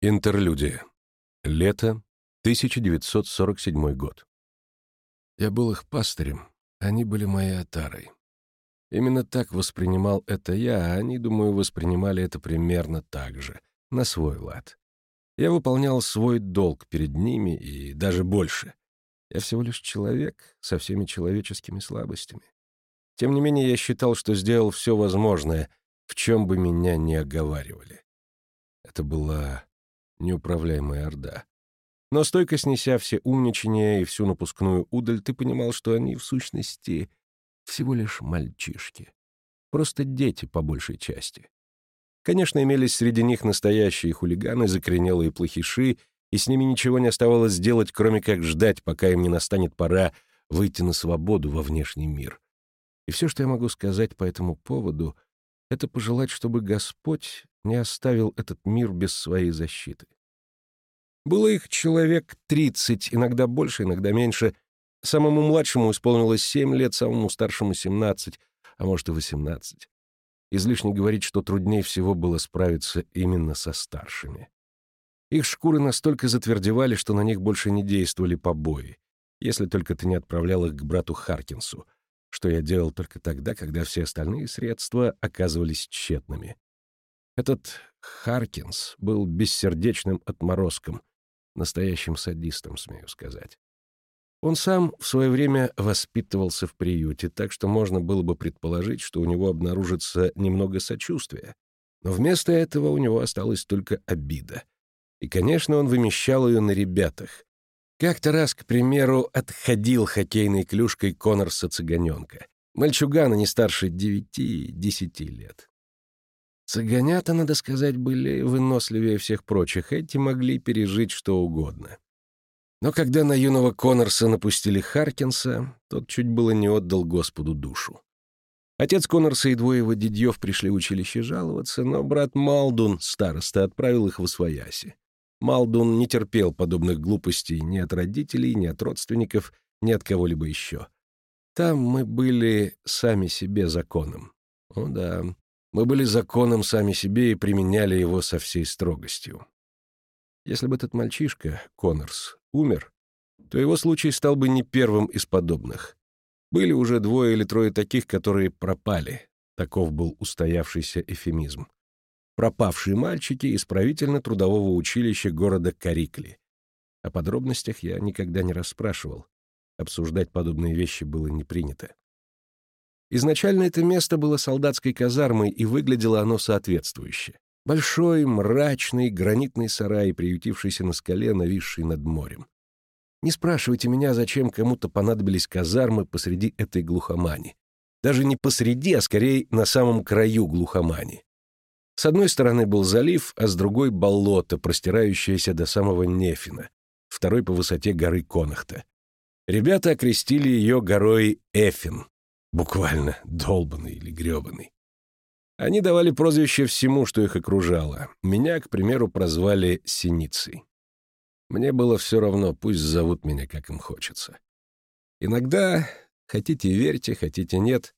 Интерлюдия. Лето, 1947 год. Я был их пастырем, они были моей отарой. Именно так воспринимал это я, а они, думаю, воспринимали это примерно так же, на свой лад. Я выполнял свой долг перед ними и даже больше. Я всего лишь человек со всеми человеческими слабостями. Тем не менее, я считал, что сделал все возможное, в чем бы меня не оговаривали. Это была неуправляемая орда. Но стойко снеся все умничания и всю напускную удаль, ты понимал, что они, в сущности, всего лишь мальчишки. Просто дети, по большей части. Конечно, имелись среди них настоящие хулиганы, закоренелые плохиши, и с ними ничего не оставалось сделать, кроме как ждать, пока им не настанет пора выйти на свободу во внешний мир. И все, что я могу сказать по этому поводу, это пожелать, чтобы Господь не оставил этот мир без своей защиты. Было их человек тридцать, иногда больше, иногда меньше. Самому младшему исполнилось семь лет, самому старшему — семнадцать, а может и восемнадцать. Излишне говорить, что труднее всего было справиться именно со старшими. Их шкуры настолько затвердевали, что на них больше не действовали побои, если только ты не отправлял их к брату Харкинсу, что я делал только тогда, когда все остальные средства оказывались тщетными. Этот Харкинс был бессердечным отморозком, настоящим садистом, смею сказать. Он сам в свое время воспитывался в приюте, так что можно было бы предположить, что у него обнаружится немного сочувствия. Но вместо этого у него осталась только обида. И, конечно, он вымещал ее на ребятах. Как-то раз, к примеру, отходил хоккейной клюшкой Конорса-цыганенка. Мальчугана не старше девяти-десяти лет. Цыганята, надо сказать, были выносливее всех прочих, эти могли пережить что угодно. Но когда на юного Коннорса напустили Харкинса, тот чуть было не отдал Господу душу. Отец Коннорса и двое его дядьев пришли в училище жаловаться, но брат Малдун, староста, отправил их в Освояси. Малдун не терпел подобных глупостей ни от родителей, ни от родственников, ни от кого-либо еще. Там мы были сами себе законом. О да, мы были законом сами себе и применяли его со всей строгостью. Если бы этот мальчишка, Коннорс, умер, то его случай стал бы не первым из подобных. Были уже двое или трое таких, которые пропали. Таков был устоявшийся эфемизм. Пропавшие мальчики из правительно-трудового училища города Карикли. О подробностях я никогда не расспрашивал. Обсуждать подобные вещи было не принято. Изначально это место было солдатской казармой, и выглядело оно соответствующе. Большой, мрачный, гранитный сарай, приютившийся на скале, нависший над морем. Не спрашивайте меня, зачем кому-то понадобились казармы посреди этой глухомани. Даже не посреди, а скорее на самом краю глухомани. С одной стороны был залив, а с другой — болото, простирающееся до самого Нефина, второй по высоте горы Конахта. Ребята окрестили ее горой Эфин, Буквально долбанный или грёбаный. Они давали прозвище всему, что их окружало. Меня, к примеру, прозвали Синицей. Мне было все равно, пусть зовут меня, как им хочется. Иногда, хотите верьте, хотите нет,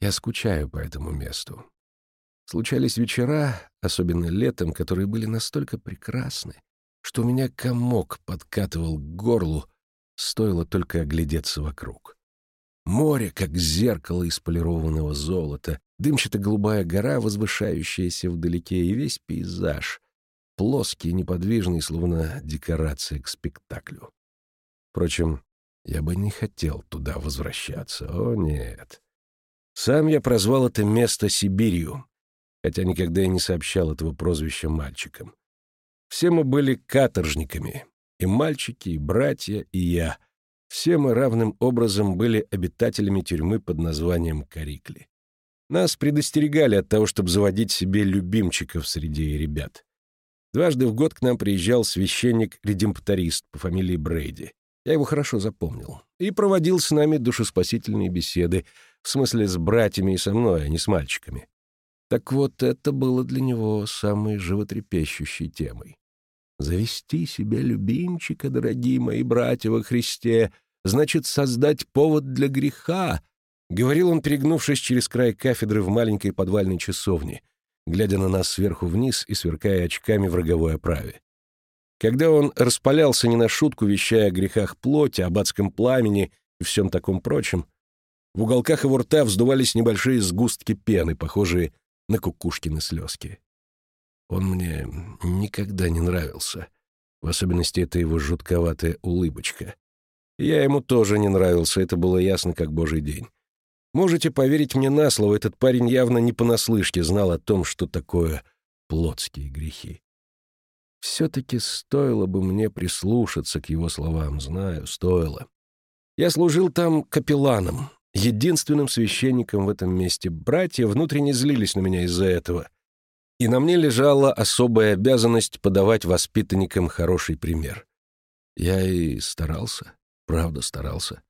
я скучаю по этому месту. Случались вечера, особенно летом, которые были настолько прекрасны, что у меня комок подкатывал к горлу, стоило только оглядеться вокруг. Море, как зеркало из полированного золота, дымчато-голубая гора, возвышающаяся вдалеке, и весь пейзаж, плоский, неподвижный, словно декорация к спектаклю. Впрочем, я бы не хотел туда возвращаться, о нет. Сам я прозвал это место Сибирью, хотя никогда и не сообщал этого прозвища мальчикам. Все мы были каторжниками, и мальчики, и братья, и я — все мы равным образом были обитателями тюрьмы под названием Карикли. Нас предостерегали от того, чтобы заводить себе любимчиков среди ребят. Дважды в год к нам приезжал священник-редемпторист по фамилии Брейди. Я его хорошо запомнил. И проводил с нами душеспасительные беседы, в смысле с братьями и со мной, а не с мальчиками. Так вот, это было для него самой животрепещущей темой. Завести себе любимчика, дорогие мои братья во Христе, значит создать повод для греха, — говорил он, перегнувшись через край кафедры в маленькой подвальной часовне, глядя на нас сверху вниз и сверкая очками в роговой оправе. Когда он распалялся не на шутку, вещая о грехах плоти, об адском пламени и всем таком прочем, в уголках его рта вздувались небольшие сгустки пены, похожие на кукушкины слезки. Он мне никогда не нравился, в особенности эта его жутковатая улыбочка. Я ему тоже не нравился, это было ясно, как божий день. Можете поверить мне на слово, этот парень явно не понаслышке знал о том, что такое плотские грехи. Все-таки стоило бы мне прислушаться к его словам, знаю, стоило. Я служил там капелланом, единственным священником в этом месте. Братья внутренне злились на меня из-за этого. И на мне лежала особая обязанность подавать воспитанникам хороший пример. Я и старался, правда старался.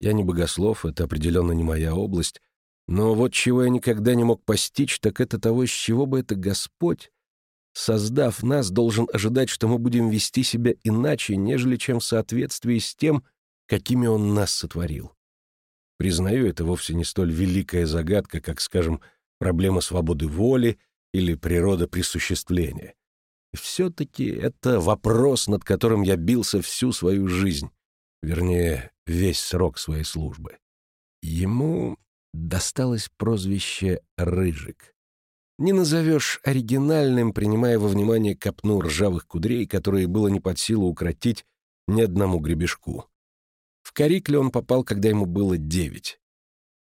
Я не богослов, это определенно не моя область, но вот чего я никогда не мог постичь, так это того, с чего бы это Господь, создав нас, должен ожидать, что мы будем вести себя иначе, нежели чем в соответствии с тем, какими Он нас сотворил. Признаю, это вовсе не столь великая загадка, как, скажем, проблема свободы воли или природа присуществления. Все-таки это вопрос, над которым я бился всю свою жизнь, вернее, весь срок своей службы. Ему досталось прозвище «Рыжик». Не назовешь оригинальным, принимая во внимание копну ржавых кудрей, которые было не под силу укротить ни одному гребешку. В Карикле он попал, когда ему было девять.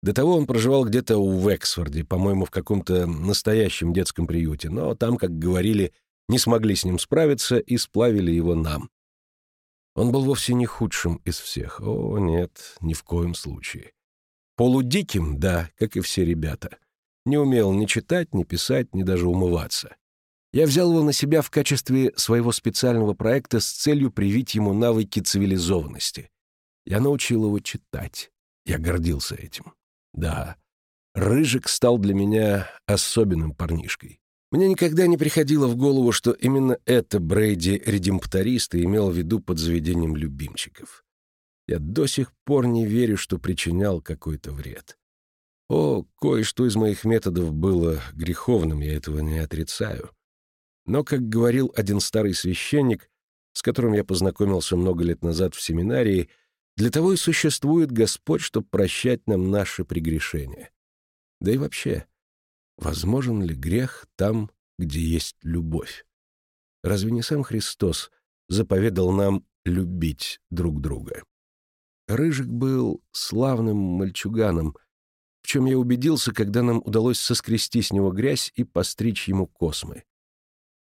До того он проживал где-то у Вексфорде, по-моему, в каком-то настоящем детском приюте, но там, как говорили, не смогли с ним справиться и сплавили его нам. Он был вовсе не худшим из всех. О, нет, ни в коем случае. Полудиким, да, как и все ребята. Не умел ни читать, ни писать, ни даже умываться. Я взял его на себя в качестве своего специального проекта с целью привить ему навыки цивилизованности. Я научил его читать. Я гордился этим. Да, Рыжик стал для меня особенным парнишкой. Мне никогда не приходило в голову, что именно это Брейди редемпторист и имел в виду под заведением любимчиков. Я до сих пор не верю, что причинял какой-то вред. О, кое-что из моих методов было греховным, я этого не отрицаю. Но, как говорил один старый священник, с которым я познакомился много лет назад в семинарии, для того и существует Господь, чтобы прощать нам наши прегрешения. Да и вообще, возможен ли грех там, где есть любовь? Разве не сам Христос заповедал нам любить друг друга? Рыжик был славным мальчуганом, в чем я убедился, когда нам удалось соскрести с него грязь и постричь ему космы.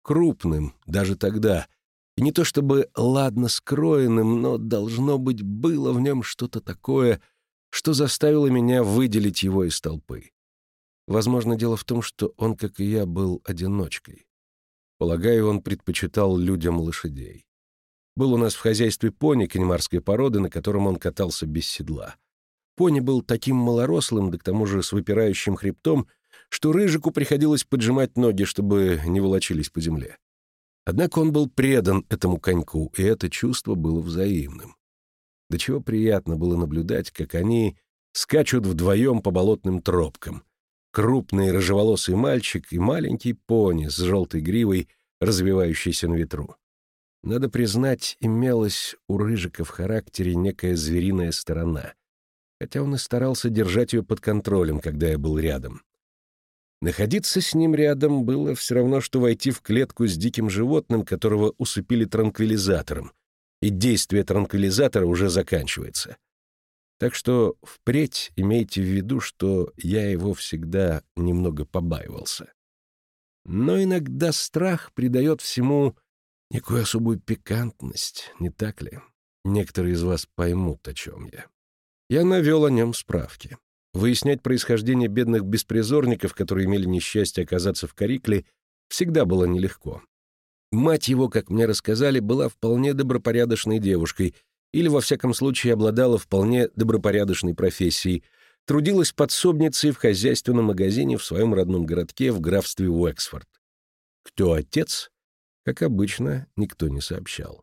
Крупным, даже тогда — и не то чтобы ладно скроенным, но, должно быть, было в нем что-то такое, что заставило меня выделить его из толпы. Возможно, дело в том, что он, как и я, был одиночкой. Полагаю, он предпочитал людям лошадей. Был у нас в хозяйстве пони канемарской породы, на котором он катался без седла. Пони был таким малорослым, да к тому же с выпирающим хребтом, что рыжику приходилось поджимать ноги, чтобы не волочились по земле. Однако он был предан этому коньку, и это чувство было взаимным. До чего приятно было наблюдать, как они скачут вдвоем по болотным тропкам. Крупный рыжеволосый мальчик и маленький пони с желтой гривой, развивающийся на ветру. Надо признать, имелась у Рыжика в характере некая звериная сторона, хотя он и старался держать ее под контролем, когда я был рядом. Находиться с ним рядом было все равно, что войти в клетку с диким животным, которого усыпили транквилизатором, и действие транквилизатора уже заканчивается. Так что впредь имейте в виду, что я его всегда немного побаивался. Но иногда страх придает всему некую особую пикантность, не так ли? Некоторые из вас поймут, о чем я. Я навел о нем справки. Выяснять происхождение бедных беспризорников, которые имели несчастье оказаться в Карикле, всегда было нелегко. Мать его, как мне рассказали, была вполне добропорядочной девушкой или, во всяком случае, обладала вполне добропорядочной профессией, трудилась подсобницей в хозяйственном магазине в своем родном городке в графстве Уэксфорд. Кто отец? Как обычно, никто не сообщал.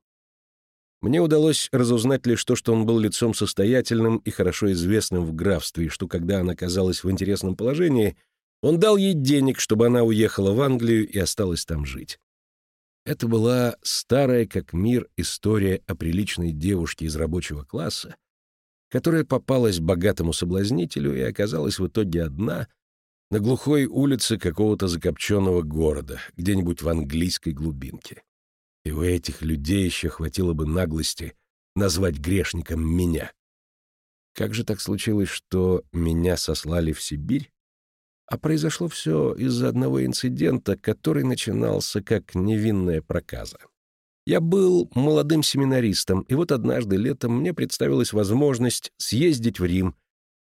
Мне удалось разузнать лишь то, что он был лицом состоятельным и хорошо известным в графстве, и что, когда она оказалась в интересном положении, Он дал ей денег, чтобы она уехала в Англию и осталась там жить. Это была старая как мир история о приличной девушке из рабочего класса, которая попалась богатому соблазнителю и оказалась в итоге одна на глухой улице какого-то закопченного города, где-нибудь в английской глубинке. И у этих людей еще хватило бы наглости назвать грешником меня. Как же так случилось, что меня сослали в Сибирь? А произошло все из-за одного инцидента, который начинался как невинная проказа. Я был молодым семинаристом, и вот однажды летом мне представилась возможность съездить в Рим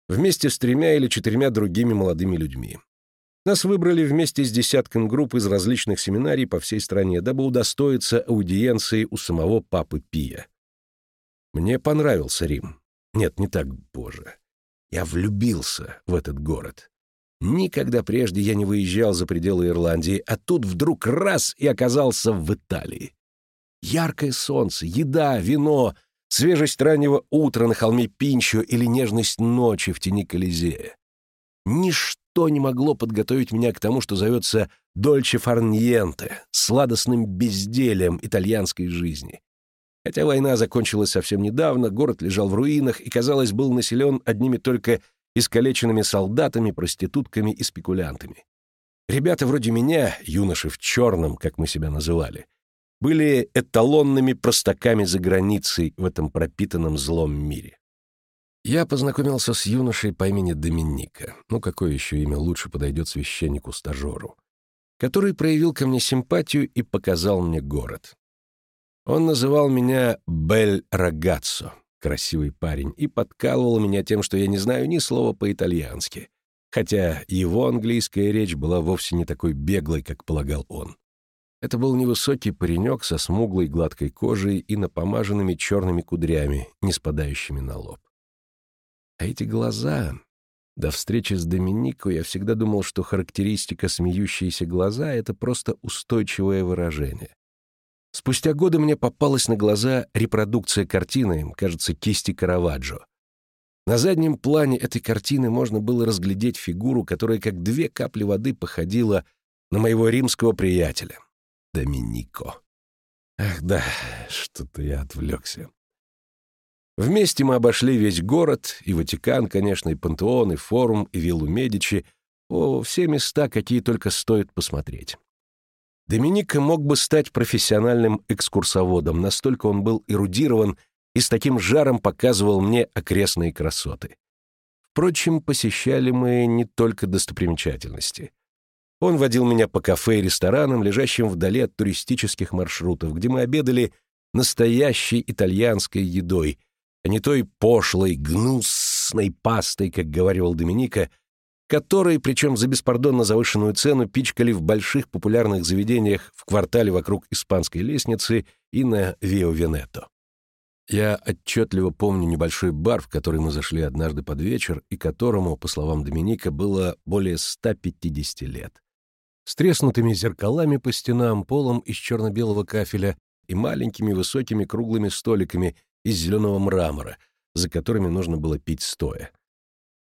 вместе с тремя или четырьмя другими молодыми людьми. Нас выбрали вместе с десятком групп из различных семинарий по всей стране, дабы удостоиться аудиенции у самого Папы Пия. Мне понравился Рим. Нет, не так, боже. Я влюбился в этот город. Никогда прежде я не выезжал за пределы Ирландии, а тут вдруг раз и оказался в Италии. Яркое солнце, еда, вино, свежесть раннего утра на холме Пинчо или нежность ночи в тени Колизея. Ничто не могло подготовить меня к тому, что зовется «дольче фарньенте», сладостным безделием итальянской жизни. Хотя война закончилась совсем недавно, город лежал в руинах и, казалось, был населен одними только искалеченными солдатами, проститутками и спекулянтами. Ребята вроде меня, юноши в черном, как мы себя называли, были эталонными простаками за границей в этом пропитанном злом мире. Я познакомился с юношей по имени Доминика, ну какое еще имя лучше подойдет священнику-стажеру, который проявил ко мне симпатию и показал мне город. Он называл меня Бель Рагаццо, красивый парень, и подкалывал меня тем, что я не знаю ни слова по-итальянски, хотя его английская речь была вовсе не такой беглой, как полагал он. Это был невысокий паренек со смуглой гладкой кожей и напомаженными черными кудрями, не спадающими на лоб. А эти глаза... До встречи с Доминико я всегда думал, что характеристика смеющиеся глаза — это просто устойчивое выражение. Спустя годы мне попалась на глаза репродукция картины, кажется, кисти Караваджо. На заднем плане этой картины можно было разглядеть фигуру, которая как две капли воды походила на моего римского приятеля, Доминико. Ах да, что-то я отвлекся. Вместе мы обошли весь город, и Ватикан, конечно, и Пантеон, и Форум, и Виллу Медичи, о, все места, какие только стоит посмотреть. Доминика мог бы стать профессиональным экскурсоводом, настолько он был эрудирован и с таким жаром показывал мне окрестные красоты. Впрочем, посещали мы не только достопримечательности. Он водил меня по кафе и ресторанам, лежащим вдали от туристических маршрутов, где мы обедали настоящей итальянской едой, а не той пошлой, гнусной пастой, как говорил Доминика, которые, причем за беспардонно завышенную цену, пичкали в больших популярных заведениях в квартале вокруг Испанской лестницы и на Вио-Венето. Я отчетливо помню небольшой бар, в который мы зашли однажды под вечер, и которому, по словам Доминика, было более 150 лет. С треснутыми зеркалами по стенам, полом из черно-белого кафеля и маленькими высокими круглыми столиками из зеленого мрамора, за которыми нужно было пить стоя.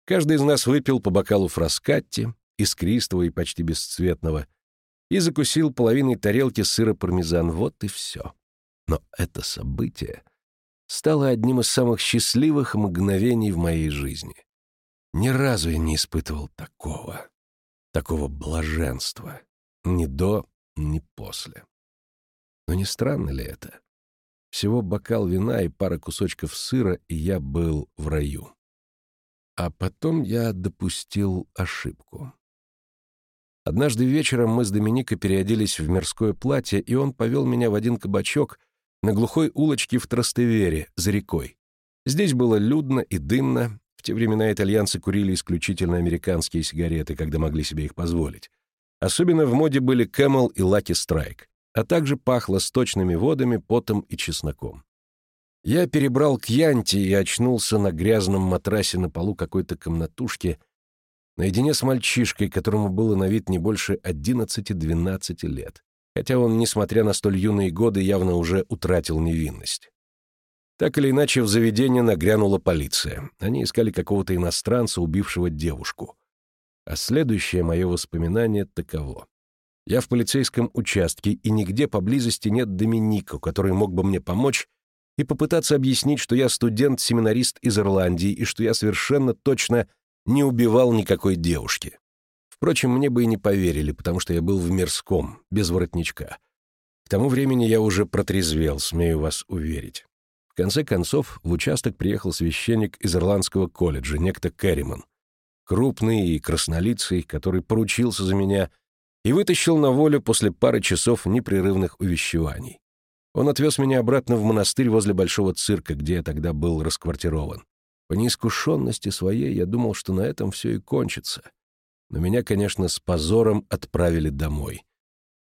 Каждый из нас выпил по бокалу фраскатти, искристого и почти бесцветного, и закусил половиной тарелки сыра пармезан. Вот и все. Но это событие стало одним из самых счастливых мгновений в моей жизни. Ни разу я не испытывал такого, такого блаженства. Ни до, ни после. Но не странно ли это? Всего бокал вина и пара кусочков сыра, и я был в раю. А потом я допустил ошибку. Однажды вечером мы с Доминикой переоделись в мирское платье, и он повел меня в один кабачок на глухой улочке в Трастевере, за рекой. Здесь было людно и дымно. В те времена итальянцы курили исключительно американские сигареты, когда могли себе их позволить. Особенно в моде были Camel и Lucky Strike, а также пахло сточными водами, потом и чесноком. Я перебрал к Янте и очнулся на грязном матрасе на полу какой-то комнатушки, наедине с мальчишкой, которому было на вид не больше 11-12 лет, хотя он, несмотря на столь юные годы, явно уже утратил невинность. Так или иначе, в заведение нагрянула полиция. Они искали какого-то иностранца, убившего девушку. А следующее мое воспоминание таково. Я в полицейском участке, и нигде поблизости нет Доминика, который мог бы мне помочь и попытаться объяснить, что я студент-семинарист из Ирландии и что я совершенно точно не убивал никакой девушки. Впрочем, мне бы и не поверили, потому что я был в мирском, без воротничка. К тому времени я уже протрезвел, смею вас уверить. В конце концов, в участок приехал священник из Ирландского колледжа, некто Керриман. Крупный и краснолицый, который поручился за меня и вытащил на волю после пары часов непрерывных увещеваний. Он отвез меня обратно в монастырь возле Большого цирка, где я тогда был расквартирован. По неискушенности своей я думал, что на этом все и кончится. Но меня, конечно, с позором отправили домой.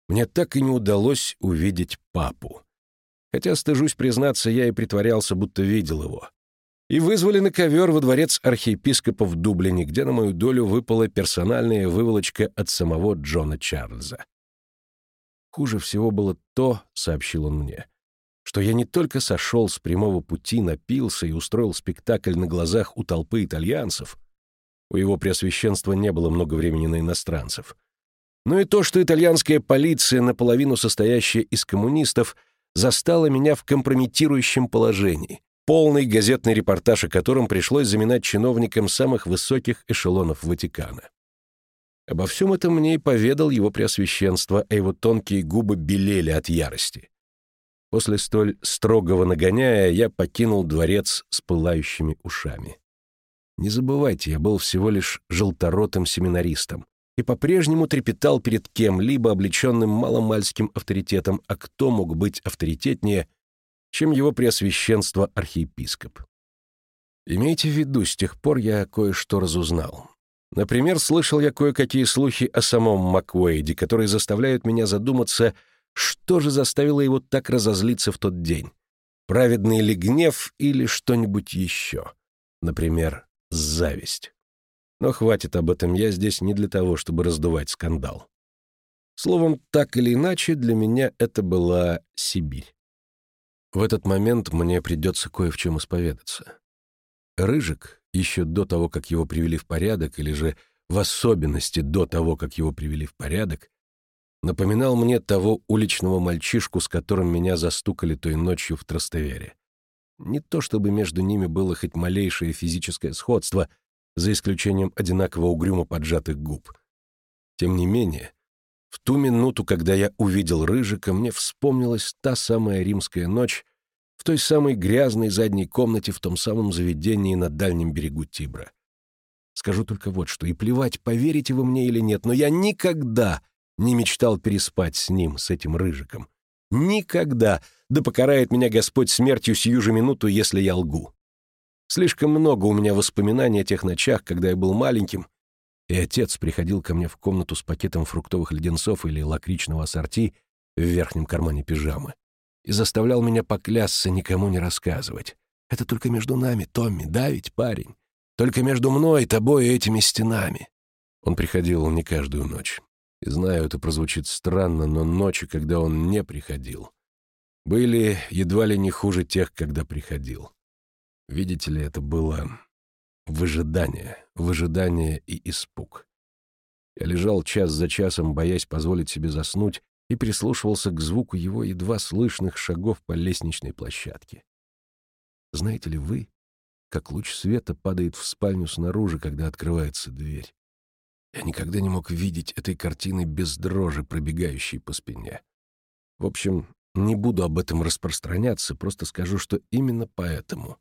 Мне так и не удалось увидеть папу. Хотя, стыжусь признаться, я и притворялся, будто видел его. И вызвали на ковер во дворец архиепископа в Дублине, где на мою долю выпала персональная выволочка от самого Джона Чарльза. Хуже всего было то, — сообщил он мне, — что я не только сошел с прямого пути, напился и устроил спектакль на глазах у толпы итальянцев, у его преосвященства не было много времени на иностранцев, но и то, что итальянская полиция, наполовину состоящая из коммунистов, застала меня в компрометирующем положении, полный газетный репортаж о котором пришлось заминать чиновникам самых высоких эшелонов Ватикана. Обо всем этом мне и поведал его преосвященство, а его тонкие губы белели от ярости. После столь строгого нагоняя я покинул дворец с пылающими ушами. Не забывайте, я был всего лишь желторотым семинаристом и по-прежнему трепетал перед кем-либо облеченным маломальским авторитетом, а кто мог быть авторитетнее, чем его преосвященство архиепископ. Имейте в виду, с тех пор я кое-что разузнал. Например, слышал я кое-какие слухи о самом Макуэйде, которые заставляют меня задуматься, что же заставило его так разозлиться в тот день. Праведный ли гнев или что-нибудь еще? Например, зависть. Но хватит об этом, я здесь не для того, чтобы раздувать скандал. Словом, так или иначе, для меня это была Сибирь. В этот момент мне придется кое в чем исповедаться. Рыжик, еще до того, как его привели в порядок, или же в особенности до того, как его привели в порядок, напоминал мне того уличного мальчишку, с которым меня застукали той ночью в Трастевере. Не то чтобы между ними было хоть малейшее физическое сходство, за исключением одинаково угрюмо поджатых губ. Тем не менее, в ту минуту, когда я увидел Рыжика, мне вспомнилась та самая римская ночь, в той самой грязной задней комнате в том самом заведении на дальнем берегу Тибра. Скажу только вот что, и плевать, поверите вы мне или нет, но я никогда не мечтал переспать с ним, с этим рыжиком. Никогда, да покарает меня Господь смертью сию же минуту, если я лгу. Слишком много у меня воспоминаний о тех ночах, когда я был маленьким, и отец приходил ко мне в комнату с пакетом фруктовых леденцов или лакричного ассорти в верхнем кармане пижамы и заставлял меня поклясться никому не рассказывать. Это только между нами, Томми, да ведь, парень? Только между мной, тобой и этими стенами. Он приходил не каждую ночь. И знаю, это прозвучит странно, но ночи, когда он не приходил, были едва ли не хуже тех, когда приходил. Видите ли, это было выжидание, выжидание и испуг. Я лежал час за часом, боясь позволить себе заснуть, и прислушивался к звуку его едва слышных шагов по лестничной площадке. Знаете ли вы, как луч света падает в спальню снаружи, когда открывается дверь? Я никогда не мог видеть этой картины без дрожи, пробегающей по спине. В общем, не буду об этом распространяться, просто скажу, что именно поэтому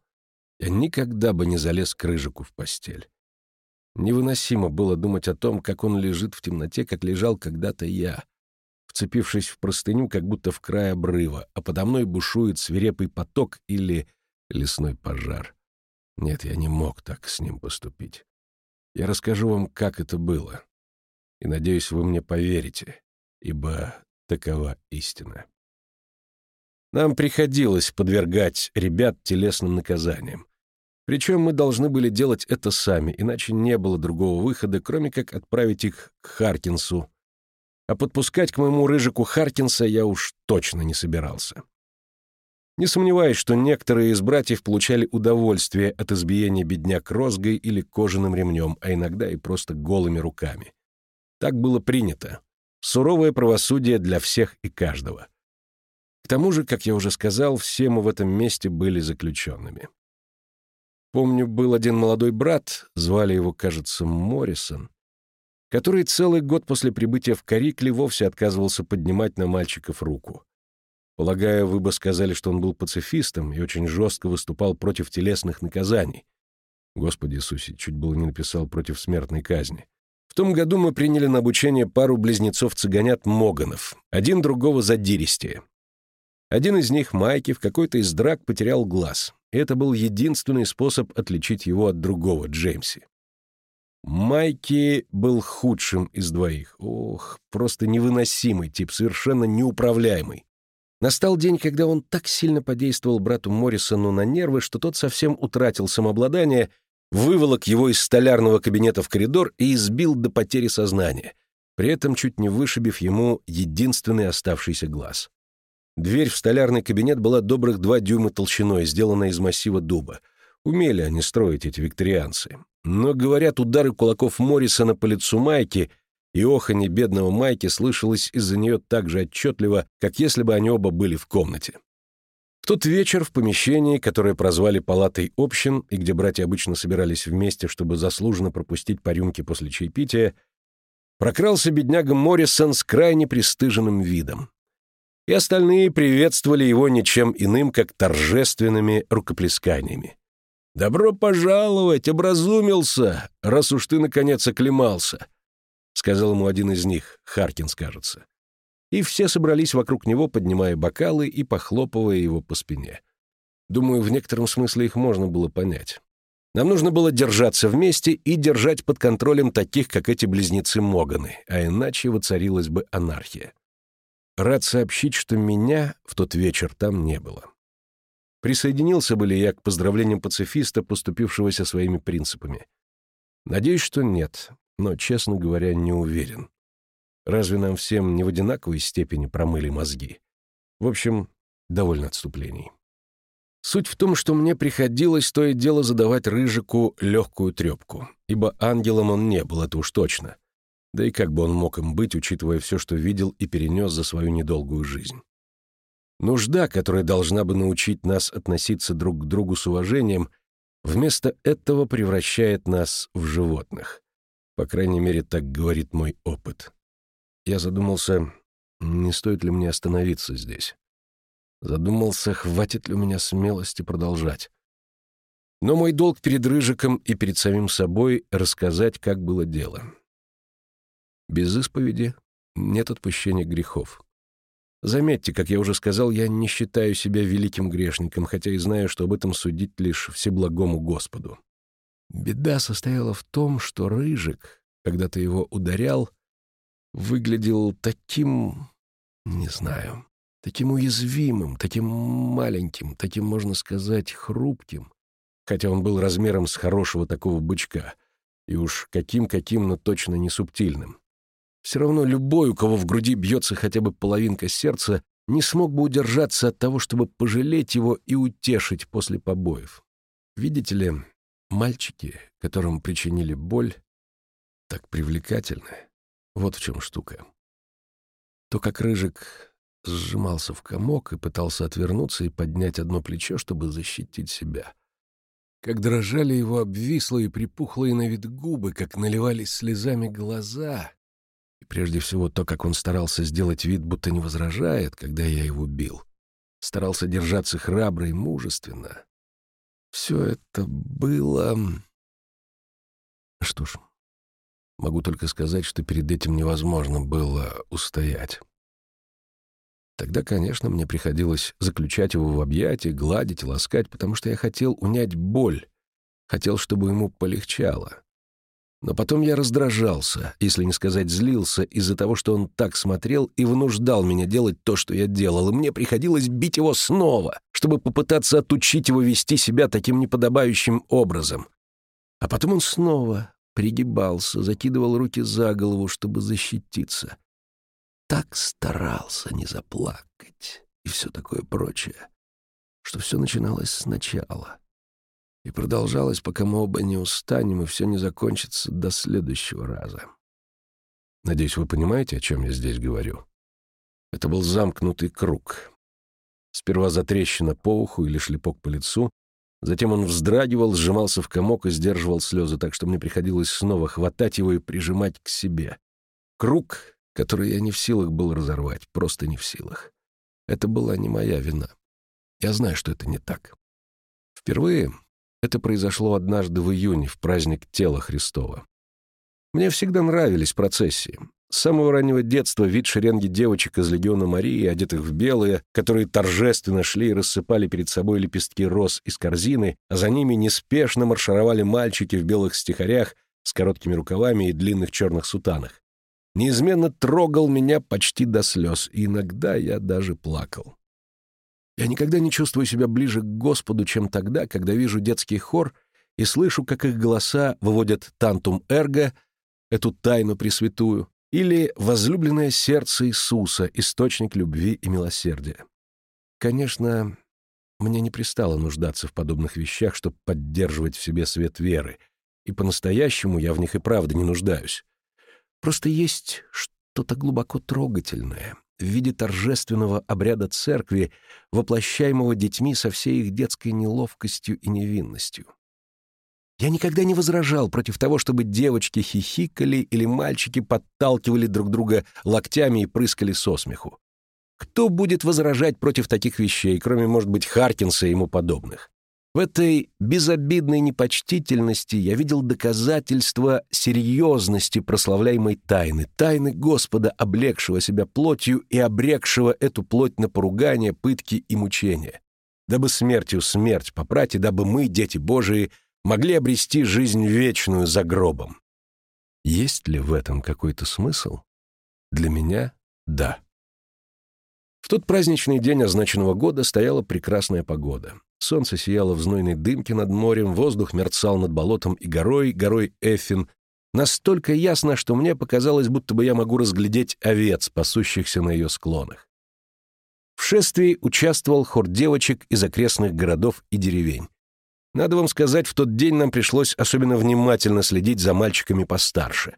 я никогда бы не залез к Рыжику в постель. Невыносимо было думать о том, как он лежит в темноте, как лежал когда-то я, вцепившись в простыню, как будто в край обрыва, а подо мной бушует свирепый поток или лесной пожар. Нет, я не мог так с ним поступить. Я расскажу вам, как это было. И надеюсь, вы мне поверите, ибо такова истина. Нам приходилось подвергать ребят телесным наказаниям. Причем мы должны были делать это сами, иначе не было другого выхода, кроме как отправить их к Харкинсу, а подпускать к моему рыжику Харкинса я уж точно не собирался. Не сомневаюсь, что некоторые из братьев получали удовольствие от избиения бедняк розгой или кожаным ремнем, а иногда и просто голыми руками. Так было принято. Суровое правосудие для всех и каждого. К тому же, как я уже сказал, все мы в этом месте были заключенными. Помню, был один молодой брат, звали его, кажется, Моррисон, который целый год после прибытия в Карикли вовсе отказывался поднимать на мальчиков руку. Полагаю, вы бы сказали, что он был пацифистом и очень жестко выступал против телесных наказаний. Господи Иисусе, чуть было не написал против смертной казни. В том году мы приняли на обучение пару близнецов-цыганят Моганов, один другого задиристее. Один из них, Майки, в какой-то из драк потерял глаз, это был единственный способ отличить его от другого, Джеймси. Майки был худшим из двоих. Ох, просто невыносимый тип, совершенно неуправляемый. Настал день, когда он так сильно подействовал брату Моррисону на нервы, что тот совсем утратил самообладание, выволок его из столярного кабинета в коридор и избил до потери сознания, при этом чуть не вышибив ему единственный оставшийся глаз. Дверь в столярный кабинет была добрых два дюйма толщиной, сделанная из массива дуба. Умели они строить эти викторианцы. Но, говорят, удары кулаков Моррисона по лицу Майки и оханье бедного Майки слышалось из-за нее так же отчетливо, как если бы они оба были в комнате. В тот вечер в помещении, которое прозвали «палатой общин» и где братья обычно собирались вместе, чтобы заслуженно пропустить по рюмке после чаепития, прокрался бедняга Моррисон с крайне пристыженным видом. И остальные приветствовали его ничем иным, как торжественными рукоплесканиями. «Добро пожаловать, образумился, раз уж ты, наконец, оклемался», — сказал ему один из них, Харкинс, кажется. И все собрались вокруг него, поднимая бокалы и похлопывая его по спине. Думаю, в некотором смысле их можно было понять. Нам нужно было держаться вместе и держать под контролем таких, как эти близнецы Моганы, а иначе воцарилась бы анархия. Рад сообщить, что меня в тот вечер там не было. Присоединился бы ли я к поздравлениям пацифиста, поступившегося своими принципами? Надеюсь, что нет, но, честно говоря, не уверен. Разве нам всем не в одинаковой степени промыли мозги? В общем, довольно отступлений. Суть в том, что мне приходилось то и дело задавать Рыжику легкую трепку, ибо ангелом он не был, это уж точно. Да и как бы он мог им быть, учитывая все, что видел и перенес за свою недолгую жизнь. Нужда, которая должна бы научить нас относиться друг к другу с уважением, вместо этого превращает нас в животных. По крайней мере, так говорит мой опыт. Я задумался, не стоит ли мне остановиться здесь. Задумался, хватит ли у меня смелости продолжать. Но мой долг перед Рыжиком и перед самим собой — рассказать, как было дело. Без исповеди нет отпущения грехов. Заметьте, как я уже сказал, я не считаю себя великим грешником, хотя и знаю, что об этом судить лишь Всеблагому Господу. Беда состояла в том, что Рыжик, когда ты его ударял, выглядел таким, не знаю, таким уязвимым, таким маленьким, таким, можно сказать, хрупким, хотя он был размером с хорошего такого бычка, и уж каким-каким, но точно не субтильным. Все равно любой, у кого в груди бьется хотя бы половинка сердца, не смог бы удержаться от того, чтобы пожалеть его и утешить после побоев. Видите ли, мальчики, которым причинили боль, так привлекательны. Вот в чем штука. То, как Рыжик сжимался в комок и пытался отвернуться и поднять одно плечо, чтобы защитить себя. Как дрожали его обвислые, припухлые на вид губы, как наливались слезами глаза, и прежде всего то, как он старался сделать вид, будто не возражает, когда я его бил. Старался держаться храбро и мужественно. Все это было... Что ж, могу только сказать, что перед этим невозможно было устоять. Тогда, конечно, мне приходилось заключать его в объятия, гладить, ласкать, потому что я хотел унять боль, хотел, чтобы ему полегчало. Но потом я раздражался, если не сказать злился, из-за того, что он так смотрел и вынуждал меня делать то, что я делал, и мне приходилось бить его снова, чтобы попытаться отучить его вести себя таким неподобающим образом. А потом он снова пригибался, закидывал руки за голову, чтобы защититься. Так старался не заплакать и все такое прочее. что все начиналось сначала. И продолжалось, пока мы оба не устанем, и все не закончится до следующего раза. Надеюсь, вы понимаете, о чем я здесь говорю. Это был замкнутый круг. Сперва затрещина по уху или шлепок по лицу, затем он вздрагивал, сжимался в комок и сдерживал слезы, так что мне приходилось снова хватать его и прижимать к себе. Круг, который я не в силах был разорвать, просто не в силах. Это была не моя вина. Я знаю, что это не так. Впервые это произошло однажды в июне, в праздник Тела Христова. Мне всегда нравились процессии. С самого раннего детства вид шеренги девочек из Легиона Марии, одетых в белые, которые торжественно шли и рассыпали перед собой лепестки роз из корзины, а за ними неспешно маршировали мальчики в белых стихарях с короткими рукавами и длинных черных сутанах. Неизменно трогал меня почти до слез, и иногда я даже плакал. Я никогда не чувствую себя ближе к Господу, чем тогда, когда вижу детский хор и слышу, как их голоса выводят «Тантум эрго», эту тайну пресвятую, или «Возлюбленное сердце Иисуса, источник любви и милосердия». Конечно, мне не пристало нуждаться в подобных вещах, чтобы поддерживать в себе свет веры, и по-настоящему я в них и правда не нуждаюсь. Просто есть что-то глубоко трогательное в виде торжественного обряда церкви, воплощаемого детьми со всей их детской неловкостью и невинностью. Я никогда не возражал против того, чтобы девочки хихикали или мальчики подталкивали друг друга локтями и прыскали со смеху. Кто будет возражать против таких вещей, кроме, может быть, Харкинса и ему подобных? В этой безобидной непочтительности я видел доказательство серьезности прославляемой тайны, тайны Господа, облегшего себя плотью и обрекшего эту плоть на поругание, пытки и мучения, дабы смертью смерть попрать, и дабы мы, дети Божии, могли обрести жизнь вечную за гробом. Есть ли в этом какой-то смысл? Для меня — да. В тот праздничный день означенного года стояла прекрасная погода. Солнце сияло в знойной дымке над морем, воздух мерцал над болотом и горой, горой Эффин, настолько ясно, что мне показалось, будто бы я могу разглядеть овец, пасущихся на ее склонах. В шествии участвовал хор девочек из окрестных городов и деревень. Надо вам сказать, в тот день нам пришлось особенно внимательно следить за мальчиками постарше.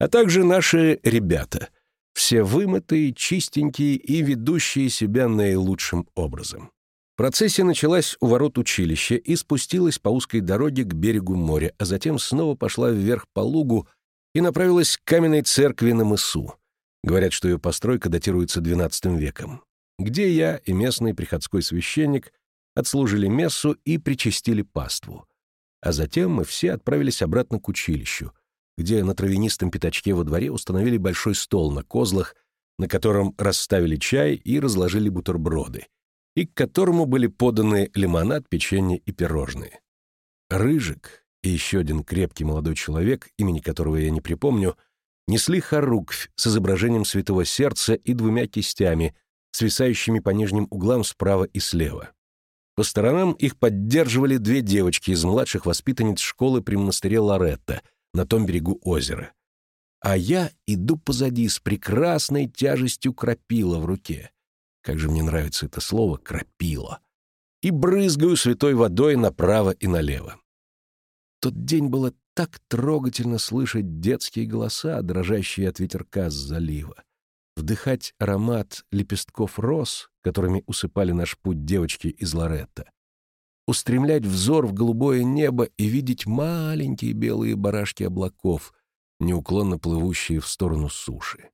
А также наши ребята. Все вымытые, чистенькие и ведущие себя наилучшим образом. Процессия началась у ворот училища и спустилась по узкой дороге к берегу моря, а затем снова пошла вверх по лугу и направилась к каменной церкви на мысу. Говорят, что ее постройка датируется XII веком, где я и местный приходской священник отслужили мессу и причастили паству. А затем мы все отправились обратно к училищу, где на травянистом пятачке во дворе установили большой стол на козлах, на котором расставили чай и разложили бутерброды, и к которому были поданы лимонад, печенье и пирожные. Рыжик и еще один крепкий молодой человек, имени которого я не припомню, несли хоруквь с изображением святого сердца и двумя кистями, свисающими по нижним углам справа и слева. По сторонам их поддерживали две девочки из младших воспитанниц школы при монастыре Лоретто на том берегу озера. А я иду позади с прекрасной тяжестью крапила в руке. Как же мне нравится это слово «крапила». И брызгаю святой водой направо и налево. Тот день было так трогательно слышать детские голоса, дрожащие от ветерка с залива вдыхать аромат лепестков роз, которыми усыпали наш путь девочки из Лоретта, устремлять взор в голубое небо и видеть маленькие белые барашки облаков, неуклонно плывущие в сторону суши.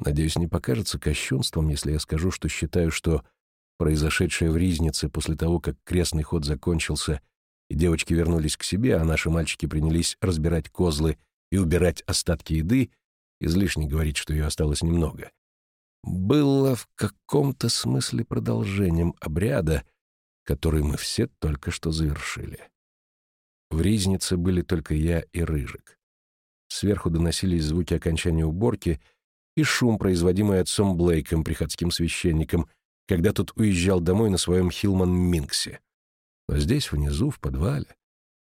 Надеюсь, не покажется кощунством, если я скажу, что считаю, что произошедшее в Ризнице после того, как крестный ход закончился, и девочки вернулись к себе, а наши мальчики принялись разбирать козлы и убирать остатки еды, излишне говорить, что ее осталось немного, было в каком-то смысле продолжением обряда, который мы все только что завершили. В ризнице были только я и Рыжик. Сверху доносились звуки окончания уборки и шум, производимый отцом Блейком, приходским священником, когда тот уезжал домой на своем Хилман-Минксе. Но здесь, внизу, в подвале,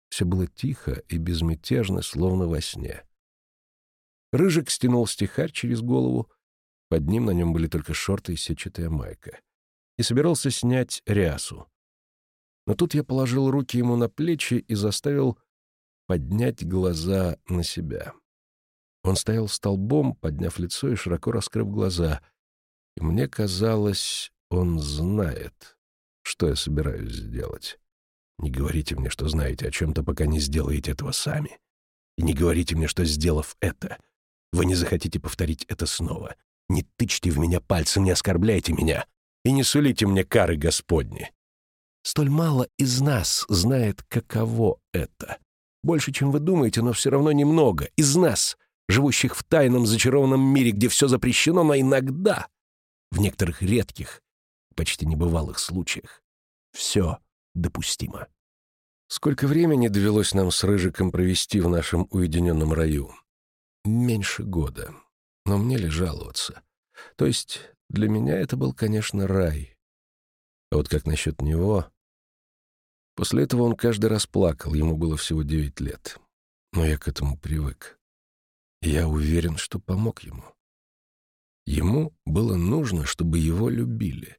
все было тихо и безмятежно, словно во сне. Рыжик стянул стихарь через голову. Под ним на нем были только шорты и сетчатая майка. и собирался снять рясу. Но тут я положил руки ему на плечи и заставил поднять глаза на себя. Он стоял столбом, подняв лицо и широко раскрыв глаза. И мне казалось, он знает, что я собираюсь сделать. Не говорите мне, что знаете о чем-то, пока не сделаете этого сами. И не говорите мне, что, сделав это, вы не захотите повторить это снова. Не тычьте в меня пальцем, не оскорбляйте меня и не сулите мне кары Господни. Столь мало из нас знает, каково это. Больше, чем вы думаете, но все равно немного. Из нас, живущих в тайном зачарованном мире, где все запрещено, но иногда, в некоторых редких, почти небывалых случаях, все допустимо. Сколько времени довелось нам с Рыжиком провести в нашем уединенном раю? Меньше года. Но мне ли жаловаться? То есть для меня это был, конечно, рай. А вот как насчет него? После этого он каждый раз плакал, ему было всего девять лет. Но я к этому привык. Я уверен, что помог ему. Ему было нужно, чтобы его любили.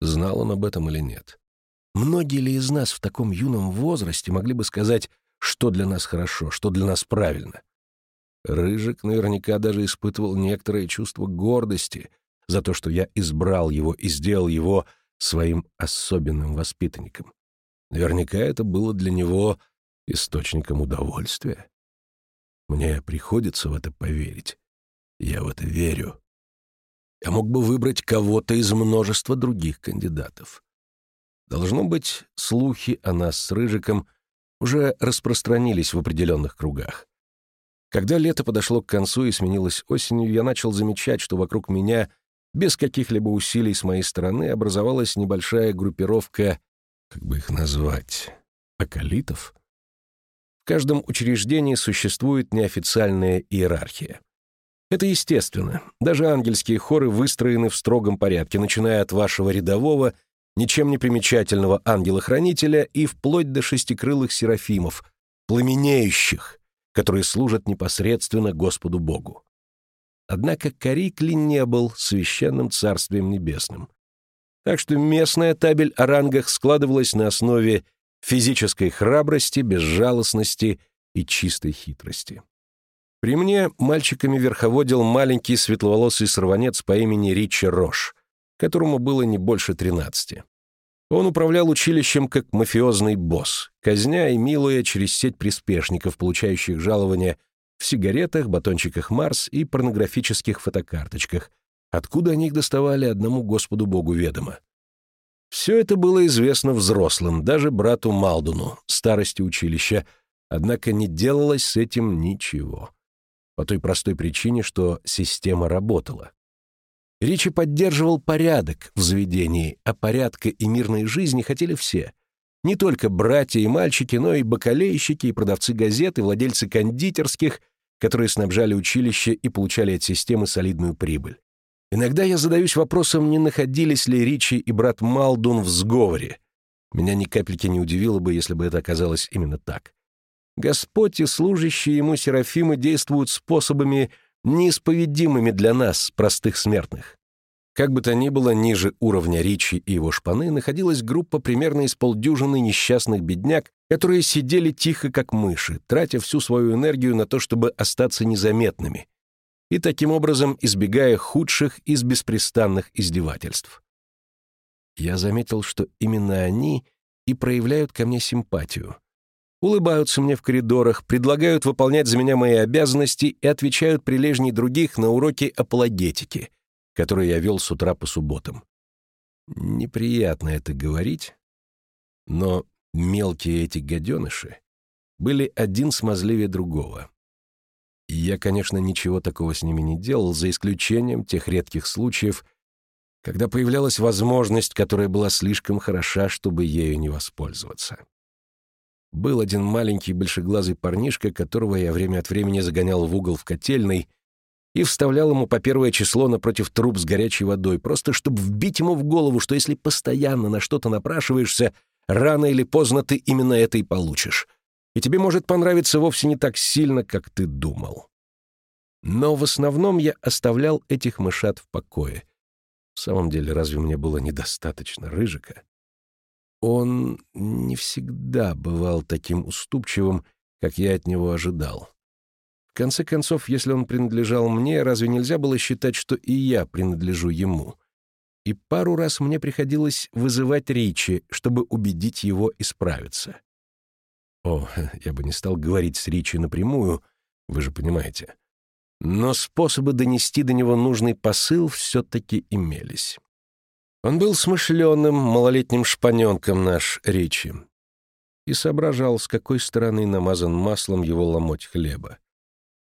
Знал он об этом или нет. Многие ли из нас в таком юном возрасте могли бы сказать, что для нас хорошо, что для нас правильно? Рыжик наверняка даже испытывал некоторое чувство гордости за то, что я избрал его и сделал его своим особенным воспитанником. Наверняка это было для него источником удовольствия. Мне приходится в это поверить. Я в это верю. Я мог бы выбрать кого-то из множества других кандидатов. Должно быть, слухи о нас с Рыжиком уже распространились в определенных кругах. Когда лето подошло к концу и сменилось осенью, я начал замечать, что вокруг меня, без каких-либо усилий с моей стороны, образовалась небольшая группировка, как бы их назвать, акалитов. В каждом учреждении существует неофициальная иерархия. Это естественно. Даже ангельские хоры выстроены в строгом порядке, начиная от вашего рядового, ничем не примечательного ангела-хранителя и вплоть до шестикрылых серафимов, пламенеющих, которые служат непосредственно Господу Богу. Однако Карикли не был священным царствием небесным. Так что местная табель о рангах складывалась на основе физической храбрости, безжалостности и чистой хитрости. При мне мальчиками верховодил маленький светловолосый сорванец по имени Ричи Рош, которому было не больше тринадцати. Он управлял училищем как мафиозный босс, казня и милуя через сеть приспешников, получающих жалования в сигаретах, батончиках Марс и порнографических фотокарточках, откуда они их доставали одному Господу Богу ведомо. Все это было известно взрослым, даже брату Малдуну, старости училища, однако не делалось с этим ничего. По той простой причине, что система работала. Ричи поддерживал порядок в заведении, а порядка и мирной жизни хотели все. Не только братья и мальчики, но и бакалейщики, и продавцы газет, и владельцы кондитерских, которые снабжали училище и получали от системы солидную прибыль. Иногда я задаюсь вопросом, не находились ли Ричи и брат Малдун в сговоре. Меня ни капельки не удивило бы, если бы это оказалось именно так. Господь и служащие ему Серафимы действуют способами, неисповедимыми для нас, простых смертных. Как бы то ни было, ниже уровня Ричи и его шпаны находилась группа примерно из полдюжины несчастных бедняк, которые сидели тихо, как мыши, тратя всю свою энергию на то, чтобы остаться незаметными, и таким образом избегая худших из беспрестанных издевательств. Я заметил, что именно они и проявляют ко мне симпатию, улыбаются мне в коридорах, предлагают выполнять за меня мои обязанности и отвечают прилежней других на уроки апологетики, которые я вел с утра по субботам. Неприятно это говорить, но мелкие эти гаденыши были один смазливее другого. Я, конечно, ничего такого с ними не делал, за исключением тех редких случаев, когда появлялась возможность, которая была слишком хороша, чтобы ею не воспользоваться. Был один маленький большеглазый парнишка, которого я время от времени загонял в угол в котельной и вставлял ему по первое число напротив труб с горячей водой, просто чтобы вбить ему в голову, что если постоянно на что-то напрашиваешься, рано или поздно ты именно это и получишь. И тебе может понравиться вовсе не так сильно, как ты думал. Но в основном я оставлял этих мышат в покое. В самом деле, разве мне было недостаточно Рыжика? Он не всегда бывал таким уступчивым, как я от него ожидал. В конце концов, если он принадлежал мне, разве нельзя было считать, что и я принадлежу ему? И пару раз мне приходилось вызывать Ричи, чтобы убедить его исправиться. О, я бы не стал говорить с Ричи напрямую, вы же понимаете. Но способы донести до него нужный посыл все-таки имелись. Он был смышленым, малолетним шпаненком наш Ричи и соображал, с какой стороны намазан маслом его ломоть хлеба.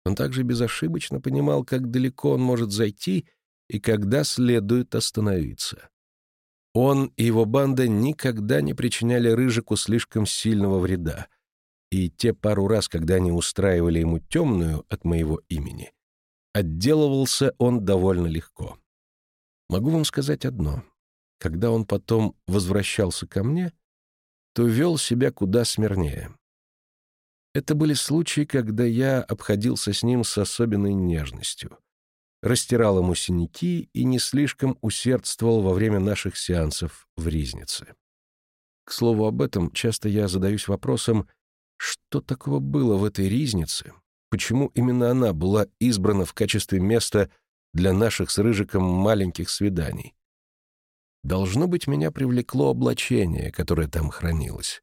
Он также безошибочно понимал, как далеко он может зайти и когда следует остановиться. Он и его банда никогда не причиняли Рыжику слишком сильного вреда, и те пару раз, когда они устраивали ему темную от моего имени, отделывался он довольно легко. Могу вам сказать одно. Когда он потом возвращался ко мне, то вел себя куда смирнее. Это были случаи, когда я обходился с ним с особенной нежностью, растирал ему синяки и не слишком усердствовал во время наших сеансов в Ризнице. К слову об этом, часто я задаюсь вопросом, что такого было в этой Ризнице, почему именно она была избрана в качестве места для наших с Рыжиком маленьких свиданий. Должно быть, меня привлекло облачение, которое там хранилось.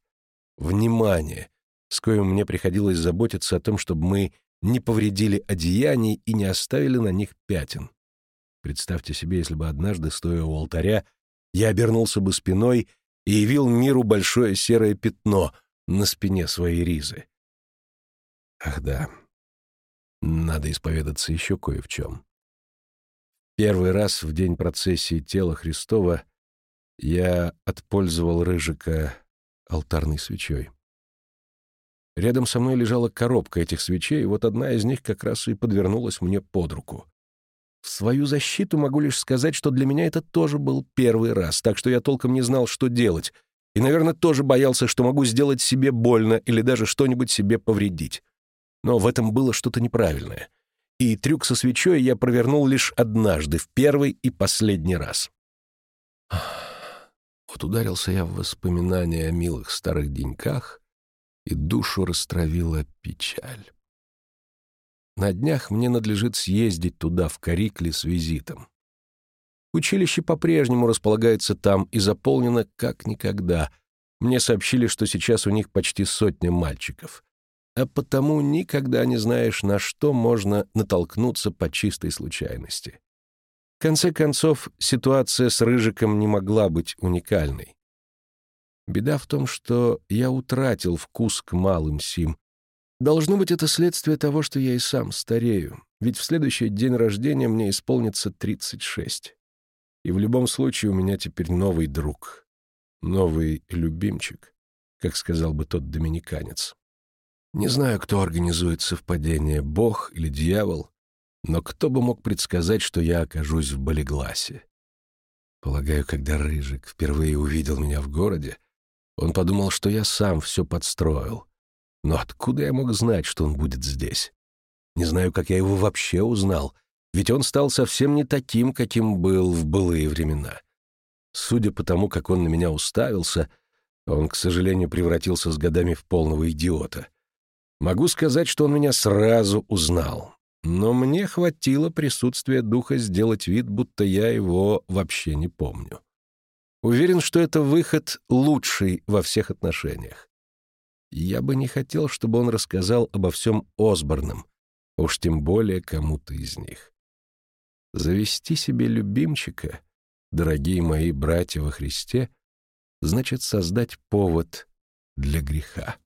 Внимание, с коим мне приходилось заботиться о том, чтобы мы не повредили одеяний и не оставили на них пятен. Представьте себе, если бы однажды, стоя у алтаря, я обернулся бы спиной и явил миру большое серое пятно на спине своей ризы. Ах да, надо исповедаться еще кое в чем. Первый раз в день процессии тела Христова я отпользовал Рыжика алтарной свечой. Рядом со мной лежала коробка этих свечей, и вот одна из них как раз и подвернулась мне под руку. В свою защиту могу лишь сказать, что для меня это тоже был первый раз, так что я толком не знал, что делать, и, наверное, тоже боялся, что могу сделать себе больно или даже что-нибудь себе повредить. Но в этом было что-то неправильное. И трюк со свечой я провернул лишь однажды, в первый и последний раз. Вот ударился я в воспоминания о милых старых деньках, и душу растравила печаль. На днях мне надлежит съездить туда, в Карикли, с визитом. Училище по-прежнему располагается там и заполнено как никогда. Мне сообщили, что сейчас у них почти сотня мальчиков. А потому никогда не знаешь, на что можно натолкнуться по чистой случайности. В конце концов, ситуация с Рыжиком не могла быть уникальной. Беда в том, что я утратил вкус к малым сим. Должно быть, это следствие того, что я и сам старею, ведь в следующий день рождения мне исполнится 36. И в любом случае у меня теперь новый друг, новый любимчик, как сказал бы тот доминиканец. Не знаю, кто организует совпадение, бог или дьявол, но кто бы мог предсказать, что я окажусь в Болегласе? Полагаю, когда Рыжик впервые увидел меня в городе, он подумал, что я сам все подстроил. Но откуда я мог знать, что он будет здесь? Не знаю, как я его вообще узнал, ведь он стал совсем не таким, каким был в былые времена. Судя по тому, как он на меня уставился, он, к сожалению, превратился с годами в полного идиота. Могу сказать, что он меня сразу узнал, но мне хватило присутствия духа сделать вид, будто я его вообще не помню. Уверен, что это выход лучший во всех отношениях. Я бы не хотел, чтобы он рассказал обо всем Осборном, уж тем более кому-то из них. Завести себе любимчика, дорогие мои братья во Христе, значит создать повод для греха.